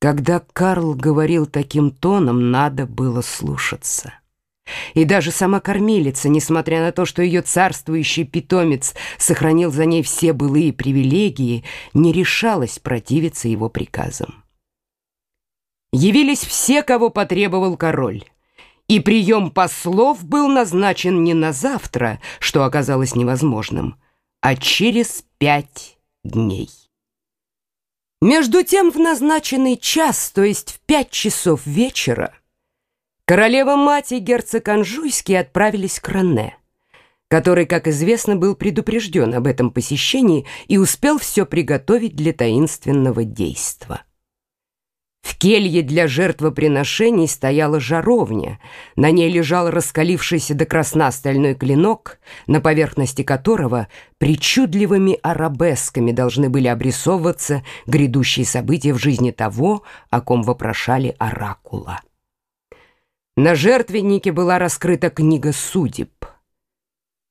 Когда Карл говорил таким тоном, надо было слушаться. И даже сама кормилица, несмотря на то, что ее царствующий питомец сохранил за ней все былые привилегии, не решалась противиться его приказам. Явились все, кого потребовал король, и прием послов был назначен не на завтра, что оказалось невозможным, а через пять дней. Между тем в назначенный час, то есть в пять часов вечера, королева-мать и герцог Анжуйский отправились к Рене, который, как известно, был предупрежден об этом посещении и успел все приготовить для таинственного действа. В келье для жертвоприношений стояла жаровня. На ней лежал раскалившийся до красна стальной клинок, на поверхности которого причудливыми арабесками должны были обрисовываться грядущие события в жизни того, о ком вопрошали оракула. На жертвеннике была раскрыта книга судеб.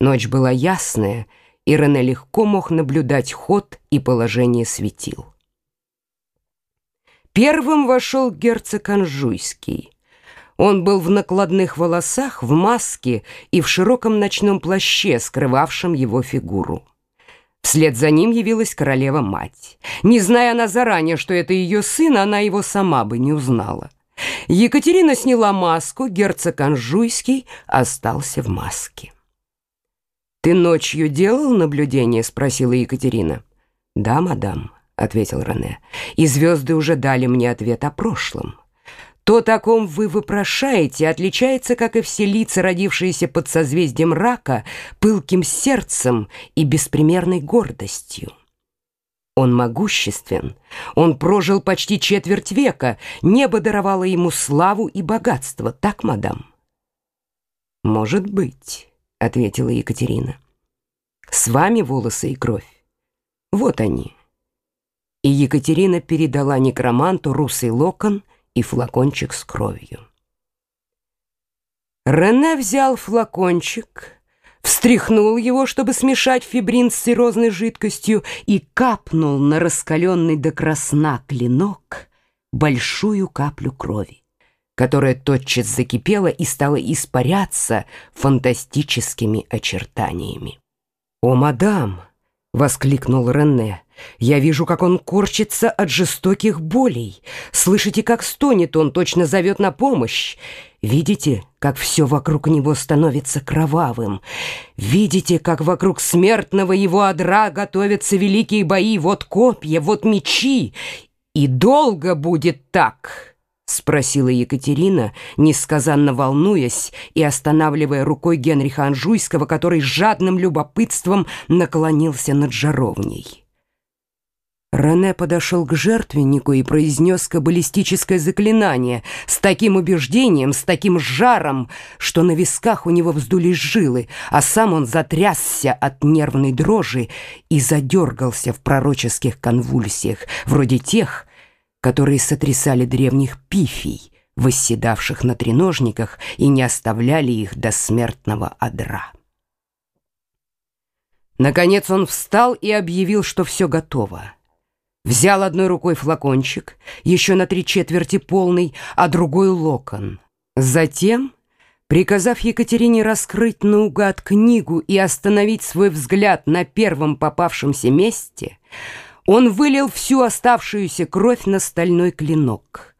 Ночь была ясная, и Рене легко мог наблюдать ход и положение светил. Первым вошел герцог Анжуйский. Он был в накладных волосах, в маске и в широком ночном плаще, скрывавшем его фигуру. Вслед за ним явилась королева-мать. Не зная она заранее, что это ее сын, она его сама бы не узнала. Екатерина сняла маску, герцог Анжуйский остался в маске. «Ты ночью делал наблюдение?» — спросила Екатерина. «Да, мадам». — ответил Рене, — «и звезды уже дали мне ответ о прошлом. То, о ком вы вопрошаете, отличается, как и все лица, родившиеся под созвездием рака, пылким сердцем и беспримерной гордостью. Он могуществен, он прожил почти четверть века, небо даровало ему славу и богатство, так, мадам?» «Может быть», — ответила Екатерина. «С вами волосы и кровь. Вот они» и Екатерина передала некроманту русый локон и флакончик с кровью. Рене взял флакончик, встряхнул его, чтобы смешать фибрин с серозной жидкостью, и капнул на раскаленный до красна клинок большую каплю крови, которая тотчас закипела и стала испаряться фантастическими очертаниями. «О, мадам!» — воскликнул Рене. Я вижу, как он корчится от жестоких болей. Слышите, как стонет он, точно зовет на помощь. Видите, как все вокруг него становится кровавым. Видите, как вокруг смертного его одра готовятся великие бои. Вот копья, вот мечи. И долго будет так». — спросила Екатерина, несказанно волнуясь и останавливая рукой Генриха Анжуйского, который жадным любопытством наклонился над жаровней. Рене подошел к жертвеннику и произнес каббалистическое заклинание с таким убеждением, с таким жаром, что на висках у него вздулись жилы, а сам он затрясся от нервной дрожи и задергался в пророческих конвульсиях, вроде тех, которые сотрясали древних пифий, восседавших на треножниках и не оставляли их до смертного одра. Наконец он встал и объявил, что все готово. Взял одной рукой флакончик, еще на три четверти полный, а другой локон. Затем, приказав Екатерине раскрыть наугад книгу и остановить свой взгляд на первом попавшемся месте, он вылил всю оставшуюся кровь на стальной клинок.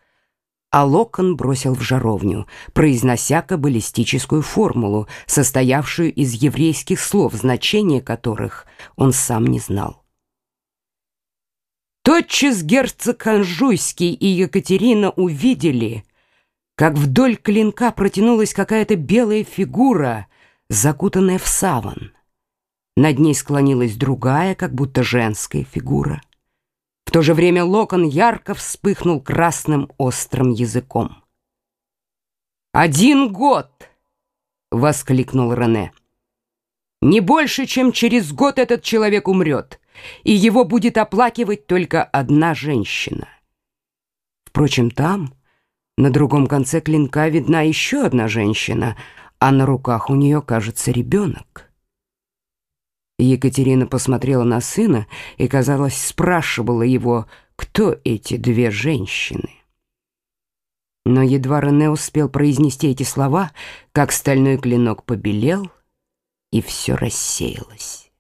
А локон бросил в жаровню, произнося каббалистическую формулу, состоявшую из еврейских слов, значение которых он сам не знал. Тотчас герцог Анжуйский и Екатерина увидели, как вдоль клинка протянулась какая-то белая фигура, закутанная в саван. Над ней склонилась другая, как будто женская фигура. В то же время локон ярко вспыхнул красным острым языком. «Один год!» — воскликнул Рене. «Не больше, чем через год этот человек умрет» и его будет оплакивать только одна женщина. Впрочем, там, на другом конце клинка, видна еще одна женщина, а на руках у нее, кажется, ребенок. Екатерина посмотрела на сына и, казалось, спрашивала его, кто эти две женщины. Но едва Рене успел произнести эти слова, как стальной клинок побелел, и все рассеялось.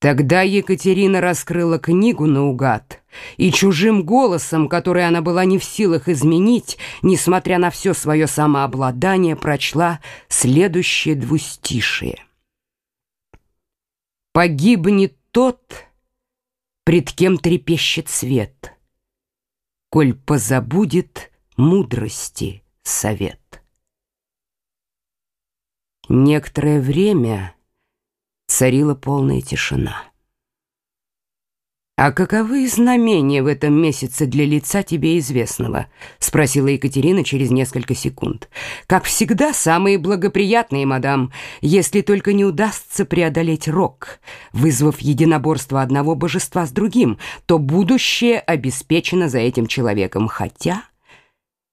Тогда Екатерина раскрыла книгу наугад и чужим голосом, который она была не в силах изменить, несмотря на все свое самообладание, прочла следующее двустишие. «Погибнет тот, пред кем трепещет свет, коль позабудет мудрости совет». Некоторое время царила полная тишина. «А каковы знамения в этом месяце для лица тебе известного?» — спросила Екатерина через несколько секунд. «Как всегда, самые благоприятные, мадам, если только не удастся преодолеть рок, вызвав единоборство одного божества с другим, то будущее обеспечено за этим человеком. Хотя...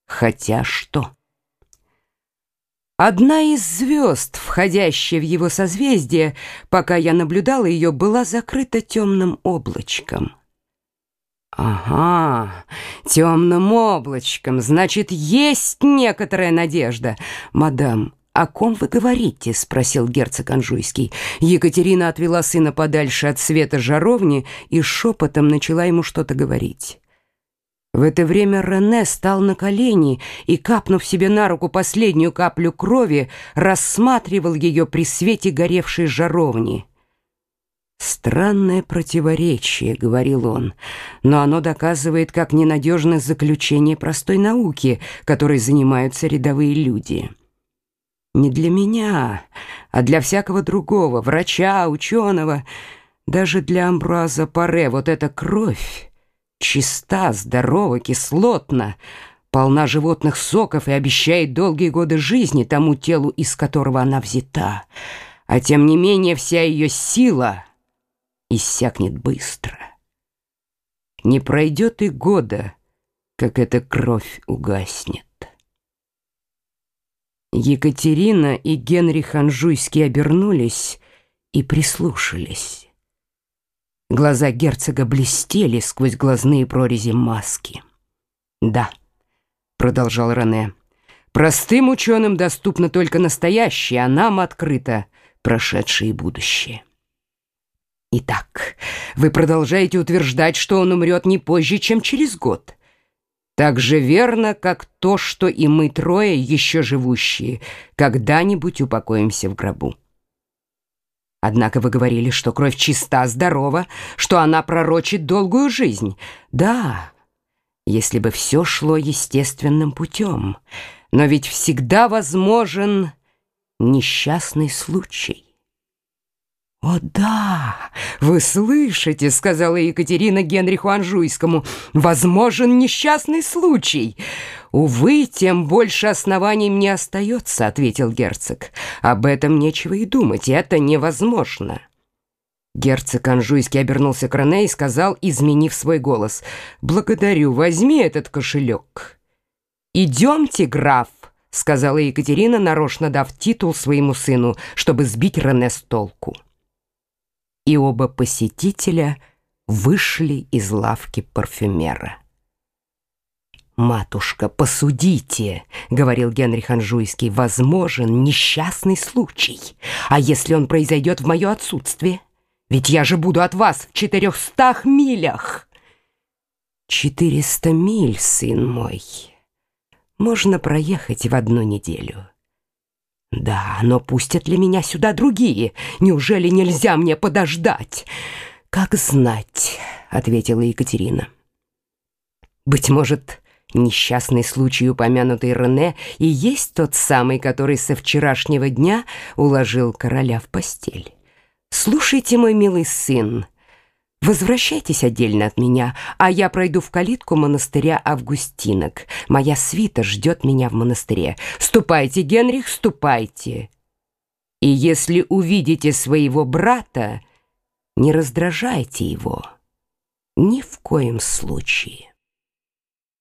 Хотя что?» Одна из звезд, входящая в его созвездие, пока я наблюдала ее, была закрыта темным облачком. «Ага, темным облачком, значит, есть некоторая надежда. Мадам, о ком вы говорите?» — спросил герцог Анжуйский. Екатерина отвела сына подальше от света жаровни и шепотом начала ему что-то говорить. В это время Рене стал на колени и, капнув себе на руку последнюю каплю крови, рассматривал ее при свете горевшей жаровни. «Странное противоречие», — говорил он, «но оно доказывает, как ненадежно заключение простой науки, которой занимаются рядовые люди». Не для меня, а для всякого другого, врача, ученого, даже для Амбруаза Паре вот эта кровь чиста, здорова, кислотна, полна животных соков и обещает долгие годы жизни тому телу, из которого она взята. А тем не менее вся ее сила иссякнет быстро. Не пройдет и года, как эта кровь угаснет. Екатерина и Генрих Анжуйский обернулись и прислушались. Глаза герцога блестели сквозь глазные прорези маски. «Да», — продолжал Рене, — «простым ученым доступно только настоящее, а нам открыто прошедшее и будущее». «Итак, вы продолжаете утверждать, что он умрет не позже, чем через год». Так же верно, как то, что и мы трое, еще живущие, когда-нибудь упокоимся в гробу. Однако вы говорили, что кровь чиста, здорова, что она пророчит долгую жизнь. Да, если бы все шло естественным путем. Но ведь всегда возможен несчастный случай. «О да, вы слышите», — сказала Екатерина Генриху Анжуйскому, «возможен несчастный случай». «Увы, тем больше оснований мне остается», — ответил герцог. «Об этом нечего и думать, это невозможно». Герцог Анжуйский обернулся к Рене и сказал, изменив свой голос, «Благодарю, возьми этот кошелек». «Идемте, граф», — сказала Екатерина, нарочно дав титул своему сыну, чтобы сбить Рене с толку и оба посетителя вышли из лавки парфюмера. «Матушка, посудите», — говорил Генрих Анжуйский, — «возможен несчастный случай. А если он произойдет в мое отсутствие? Ведь я же буду от вас в четырехстах милях». «Четыреста миль, сын мой, можно проехать в одну неделю». Да, но пустят ли меня сюда другие? Неужели нельзя мне подождать? Как знать, ответила Екатерина. Быть может, несчастный случай, упомянутый Рене, и есть тот самый, который со вчерашнего дня уложил короля в постель. Слушайте, мой милый сын, Возвращайтесь отдельно от меня, а я пройду в калитку монастыря Августинок. Моя свита ждет меня в монастыре. Ступайте, Генрих, ступайте. И если увидите своего брата, не раздражайте его. Ни в коем случае.